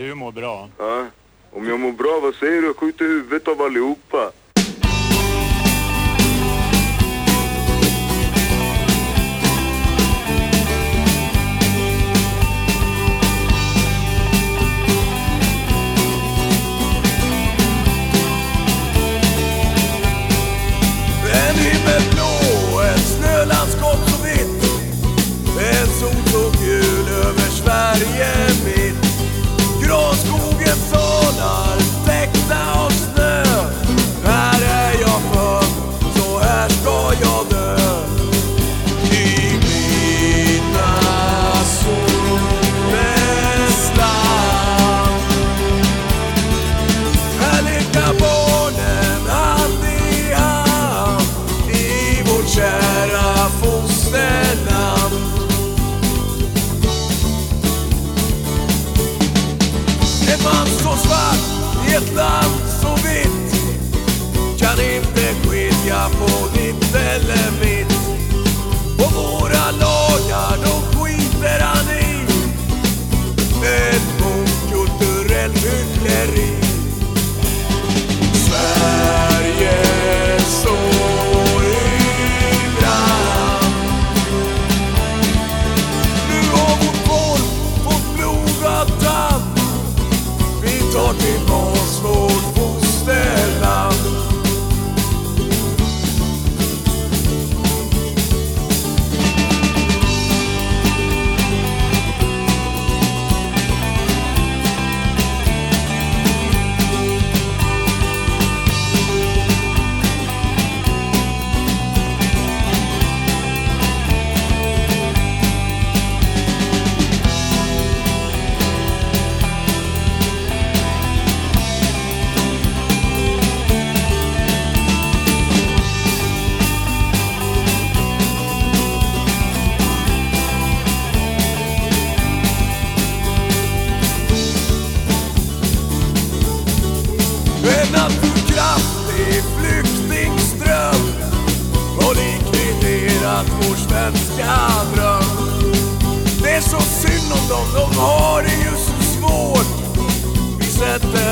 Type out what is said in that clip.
du mår bra. Ja. Om jag mår bra, vad säger du? Jag skjuter huvudet av allihopa. Kära fosterland. En man så svart i ett land så vitt kan inte skilja på ditt eller mitt. Och våra lagar, de skiter han i. Ett mångkulturellt hyckleri. fastnat för kraftig flyktingström och likviderat vår svenska dröm. Det är så synd om dem, de har det ju så svårt. Vi sätter